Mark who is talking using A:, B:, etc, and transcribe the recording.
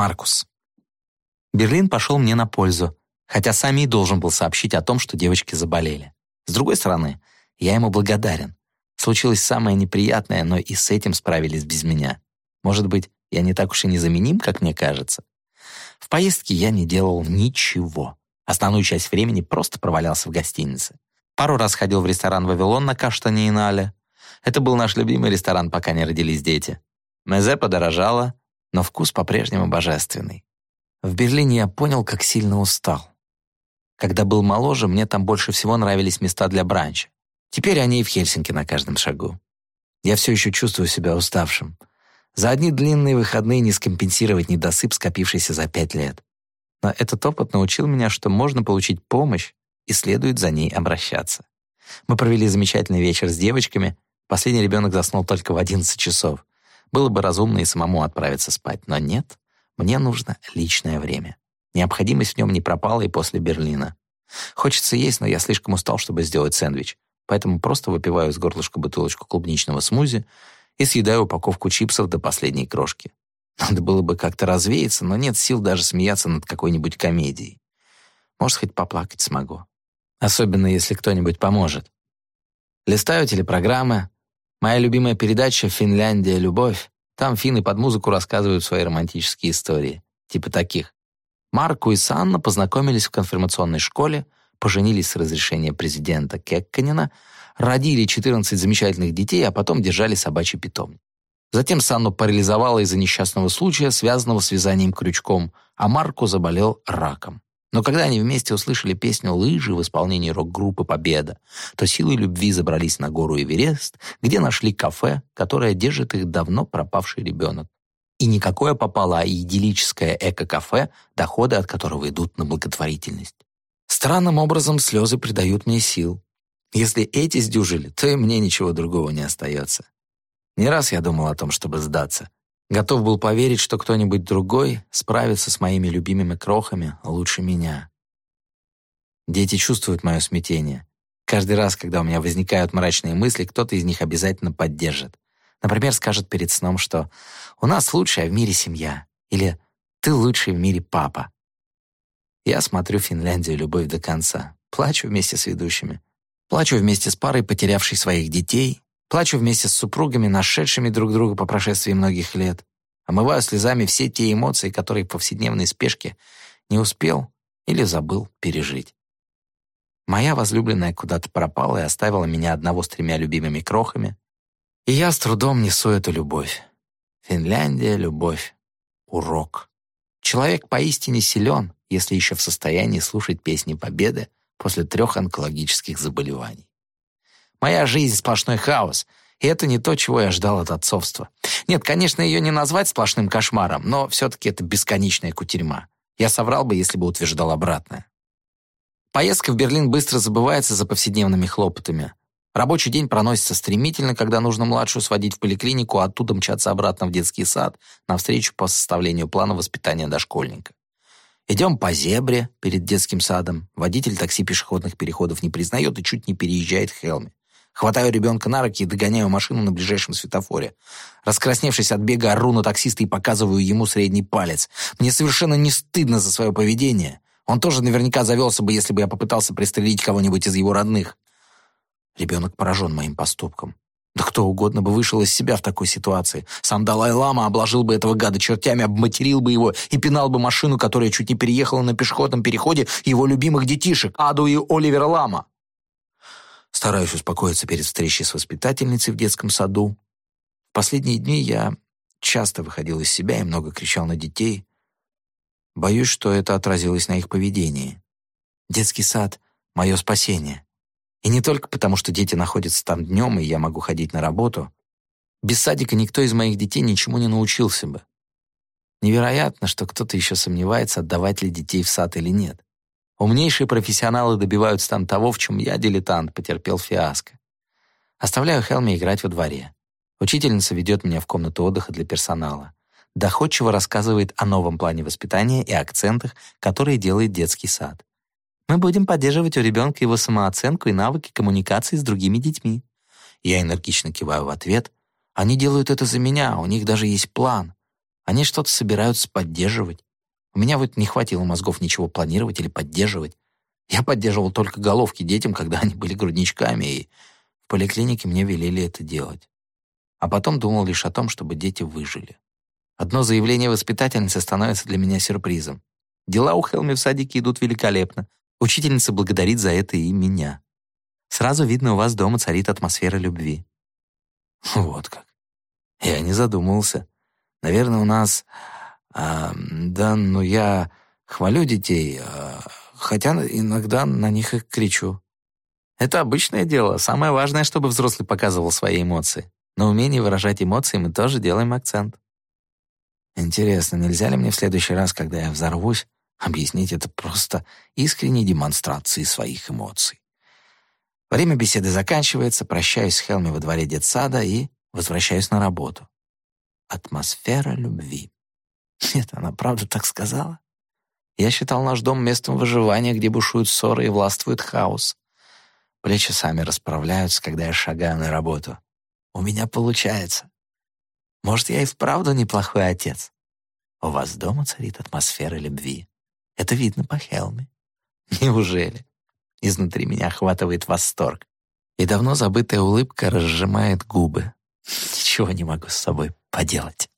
A: Маркус. Берлин пошел мне на пользу, хотя сами и должен был сообщить о том, что девочки заболели. С другой стороны, я ему благодарен. Случилось самое неприятное, но и с этим справились без меня. Может быть, я не так уж и незаменим, как мне кажется. В поездке я не делал ничего. Основную часть времени просто провалялся в гостинице. Пару раз ходил в ресторан «Вавилон» на Каштане и Нале. Это был наш любимый ресторан, пока не родились дети. Мезе подорожало, но вкус по-прежнему божественный. В Берлине я понял, как сильно устал. Когда был моложе, мне там больше всего нравились места для бранча. Теперь они и в Хельсинки на каждом шагу. Я все еще чувствую себя уставшим. За одни длинные выходные не скомпенсировать недосып, скопившийся за пять лет. Но этот опыт научил меня, что можно получить помощь и следует за ней обращаться. Мы провели замечательный вечер с девочками. Последний ребенок заснул только в 11 часов. Было бы разумно и самому отправиться спать, но нет. Мне нужно личное время. Необходимость в нем не пропала и после Берлина. Хочется есть, но я слишком устал, чтобы сделать сэндвич, поэтому просто выпиваю из горлышка бутылочку клубничного смузи и съедаю упаковку чипсов до последней крошки. Надо было бы как-то развеяться, но нет сил даже смеяться над какой-нибудь комедией. Может, хоть поплакать смогу. Особенно, если кто-нибудь поможет. Листаю телепрограммы. Моя любимая передача «Финляндия. Любовь». Там финны под музыку рассказывают свои романтические истории. Типа таких. Марку и Санна познакомились в конфирмационной школе, поженились с разрешения президента Кекканина, родили 14 замечательных детей, а потом держали собачий питомник. Затем Санну парализовало из-за несчастного случая, связанного с вязанием крючком, а Марку заболел раком. Но когда они вместе услышали песню «Лыжи» в исполнении рок-группы «Победа», то силой любви забрались на гору Эверест, где нашли кафе, которое держит их давно пропавший ребенок. И никакое попало, а идиллическое эко-кафе, доходы от которого идут на благотворительность. Странным образом слезы придают мне сил. Если эти сдюжили, то и мне ничего другого не остается. Не раз я думал о том, чтобы сдаться. Готов был поверить, что кто-нибудь другой справится с моими любимыми крохами лучше меня. Дети чувствуют мое смятение. Каждый раз, когда у меня возникают мрачные мысли, кто-то из них обязательно поддержит. Например, скажет перед сном, что «У нас лучшая в мире семья» или «Ты лучший в мире папа». Я смотрю «Финляндию. Любовь до конца». Плачу вместе с ведущими. Плачу вместе с парой, потерявшей своих детей. Плачу вместе с супругами, нашедшими друг друга по прошествии многих лет. Омываю слезами все те эмоции, которые в повседневной спешке не успел или забыл пережить. Моя возлюбленная куда-то пропала и оставила меня одного с тремя любимыми крохами, и я с трудом несу эту любовь. Финляндия — любовь. Урок. Человек поистине силен, если еще в состоянии слушать песни победы после трех онкологических заболеваний. Моя жизнь — сплошной хаос, и это не то, чего я ждал от отцовства. Нет, конечно, ее не назвать сплошным кошмаром, но все-таки это бесконечная кутерьма. Я соврал бы, если бы утверждал обратное. Поездка в Берлин быстро забывается за повседневными хлопотами. Рабочий день проносится стремительно, когда нужно младшую сводить в поликлинику, а оттуда мчаться обратно в детский сад на встречу по составлению плана воспитания дошкольника. Идем по зебре перед детским садом. Водитель такси пешеходных переходов не признает и чуть не переезжает Хелми. Хватаю ребенка на руки и догоняю машину на ближайшем светофоре. Раскрасневшись от бега, ору на таксиста и показываю ему средний палец. Мне совершенно не стыдно за свое поведение. Он тоже наверняка завелся бы, если бы я попытался пристрелить кого-нибудь из его родных. Ребенок поражен моим поступком. Да кто угодно бы вышел из себя в такой ситуации. Сам Далай-Лама обложил бы этого гада чертями, обматерил бы его и пинал бы машину, которая чуть не переехала на пешеходном переходе его любимых детишек, Аду и Оливера Лама. Стараюсь успокоиться перед встречей с воспитательницей в детском саду. В последние дни я часто выходил из себя и много кричал на детей. Боюсь, что это отразилось на их поведении. Детский сад — мое спасение. И не только потому, что дети находятся там днем, и я могу ходить на работу. Без садика никто из моих детей ничему не научился бы. Невероятно, что кто-то еще сомневается, отдавать ли детей в сад или нет. Умнейшие профессионалы добиваются там того, в чем я, дилетант, потерпел фиаско. Оставляю Хелми играть во дворе. Учительница ведет меня в комнату отдыха для персонала. Доходчиво рассказывает о новом плане воспитания и акцентах, которые делает детский сад. Мы будем поддерживать у ребенка его самооценку и навыки коммуникации с другими детьми. Я энергично киваю в ответ. Они делают это за меня, у них даже есть план. Они что-то собираются поддерживать. У меня вот не хватило мозгов ничего планировать или поддерживать. Я поддерживал только головки детям, когда они были грудничками, и в поликлинике мне велели это делать. А потом думал лишь о том, чтобы дети выжили. Одно заявление воспитательницы становится для меня сюрпризом. Дела у Хелми в садике идут великолепно. Учительница благодарит за это и меня. Сразу видно, у вас дома царит атмосфера любви. Вот как. Я не задумывался. Наверное, у нас... А, да, ну я хвалю детей, а, хотя иногда на них и кричу. Это обычное дело. Самое важное, чтобы взрослый показывал свои эмоции. На умении выражать эмоции мы тоже делаем акцент. Интересно, нельзя ли мне в следующий раз, когда я взорвусь, объяснить это просто искренней демонстрацией своих эмоций? Время беседы заканчивается, прощаюсь с Хелми во дворе детсада и возвращаюсь на работу. Атмосфера любви. Нет, она правда так сказала? Я считал наш дом местом выживания, где бушуют ссоры и властвует хаос. Плечи сами расправляются, когда я шагаю на работу. У меня получается. Может, я и вправду неплохой отец. У вас дома царит атмосфера любви. Это видно по Хелме. Неужели? Изнутри меня охватывает восторг. И давно забытая улыбка разжимает губы. Ничего не могу с собой поделать.